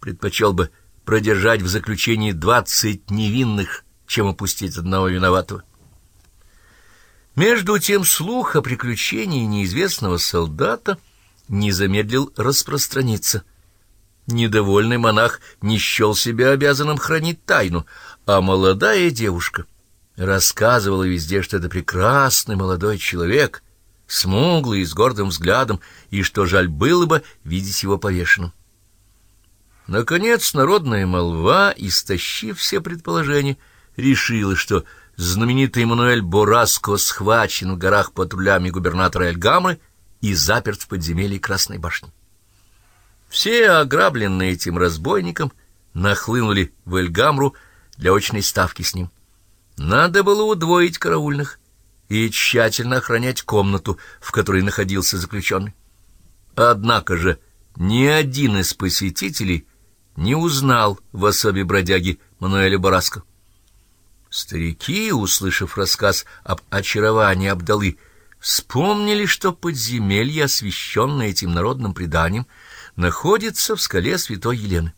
предпочел бы продержать в заключении двадцать невинных, чем опустить одного виноватого. Между тем слух о приключении неизвестного солдата не замедлил распространиться. Недовольный монах не счел себя обязанным хранить тайну, а молодая девушка рассказывала везде, что это прекрасный молодой человек, смуглый и с гордым взглядом, и что жаль было бы видеть его повешенным. Наконец, народная молва, истощив все предположения, решила, что знаменитый Эммануэль Бораско схвачен в горах патрулями губернатора Эльгамы и заперт в подземелье Красной башни. Все ограбленные этим разбойником нахлынули в Эльгамру для очной ставки с ним. Надо было удвоить караульных и тщательно охранять комнату, в которой находился заключенный. Однако же ни один из посетителей не узнал в особе бродяги Мануэля Бараско. Старики, услышав рассказ об очаровании Абдалы, вспомнили, что подземелье, освященное этим народным преданием, находится в скале Святой Елены.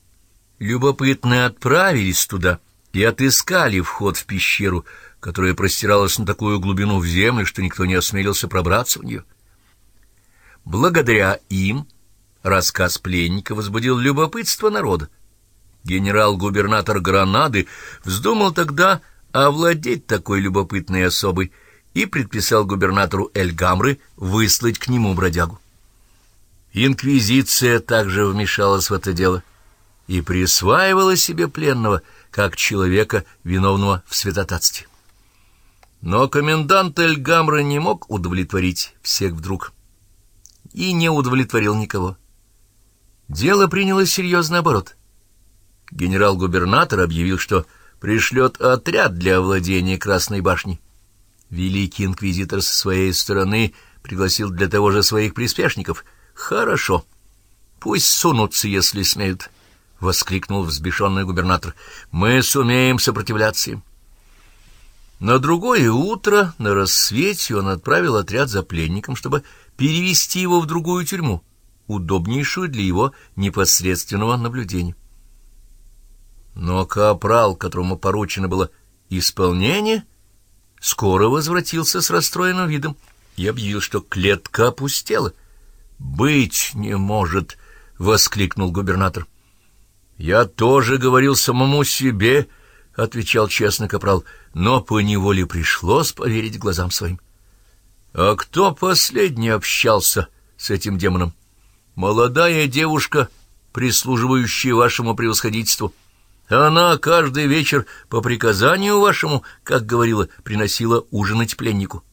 Любопытные отправились туда и отыскали вход в пещеру, которая простиралась на такую глубину в землю, что никто не осмелился пробраться в нее. Благодаря им Рассказ пленника возбудил любопытство народа. Генерал-губернатор Гранады вздумал тогда овладеть такой любопытной особой и предписал губернатору Эль-Гамры выслать к нему бродягу. Инквизиция также вмешалась в это дело и присваивала себе пленного как человека, виновного в святотатстве. Но комендант Эль-Гамры не мог удовлетворить всех вдруг и не удовлетворил никого. Дело приняло серьезный оборот. Генерал-губернатор объявил, что пришлет отряд для овладения Красной башней. Великий инквизитор со своей стороны пригласил для того же своих приспешников. «Хорошо, пусть сунутся, если смеют», — воскликнул взбешенный губернатор. «Мы сумеем сопротивляться им». На другое утро, на рассвете, он отправил отряд за пленником, чтобы перевести его в другую тюрьму удобнейшую для его непосредственного наблюдения. Но капрал, которому поручено было исполнение, скоро возвратился с расстроенным видом и объявил, что клетка опустела. «Быть не может!» — воскликнул губернатор. «Я тоже говорил самому себе», — отвечал честно капрал, — «но поневоле пришлось поверить глазам своим». «А кто последний общался с этим демоном?» Молодая девушка, прислуживающая вашему превосходительству. Она каждый вечер по приказанию вашему, как говорила, приносила ужинать пленнику.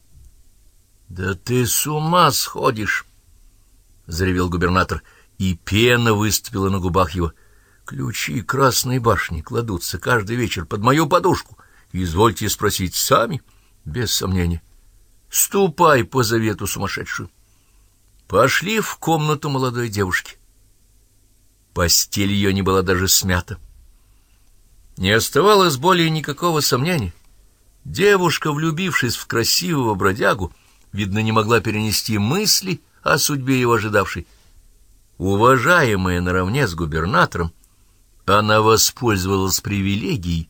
— Да ты с ума сходишь! — заревел губернатор, и пена выступила на губах его. — Ключи Красной башни кладутся каждый вечер под мою подушку. Извольте спросить сами, без сомнения. Ступай по завету сумасшедшую. Пошли в комнату молодой девушки. Постель ее не была даже смята. Не оставалось более никакого сомнения. Девушка, влюбившись в красивого бродягу, видно, не могла перенести мысли о судьбе его ожидавшей. Уважаемая наравне с губернатором, она воспользовалась привилегией,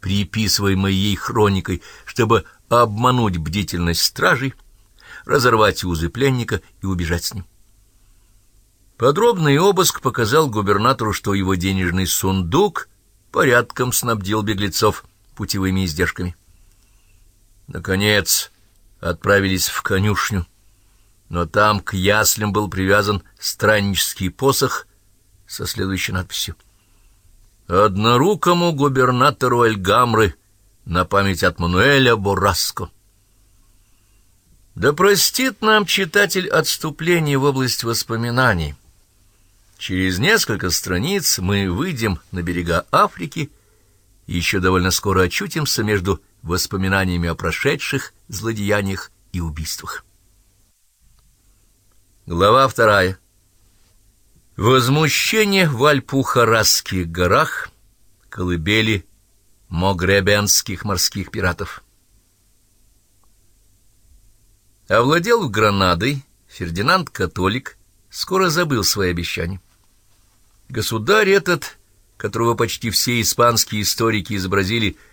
приписываемой ей хроникой, чтобы обмануть бдительность стражей, разорвать узы пленника и убежать с ним. Подробный обыск показал губернатору, что его денежный сундук порядком снабдил беглецов путевыми издержками. Наконец отправились в конюшню, но там к яслям был привязан страннический посох со следующей надписью. «Однорукому губернатору Эльгамры на память от Мануэля Бораско». Да простит нам читатель отступление в область воспоминаний. Через несколько страниц мы выйдем на берега Африки и еще довольно скоро очутимся между воспоминаниями о прошедших злодеяниях и убийствах. Глава вторая. Возмущение в Альпухарасских горах, колыбели могребенских морских пиратов. Овладел Гранадой, Фердинанд Католик скоро забыл свои обещания. Государь этот которого почти все испанские историки изобразили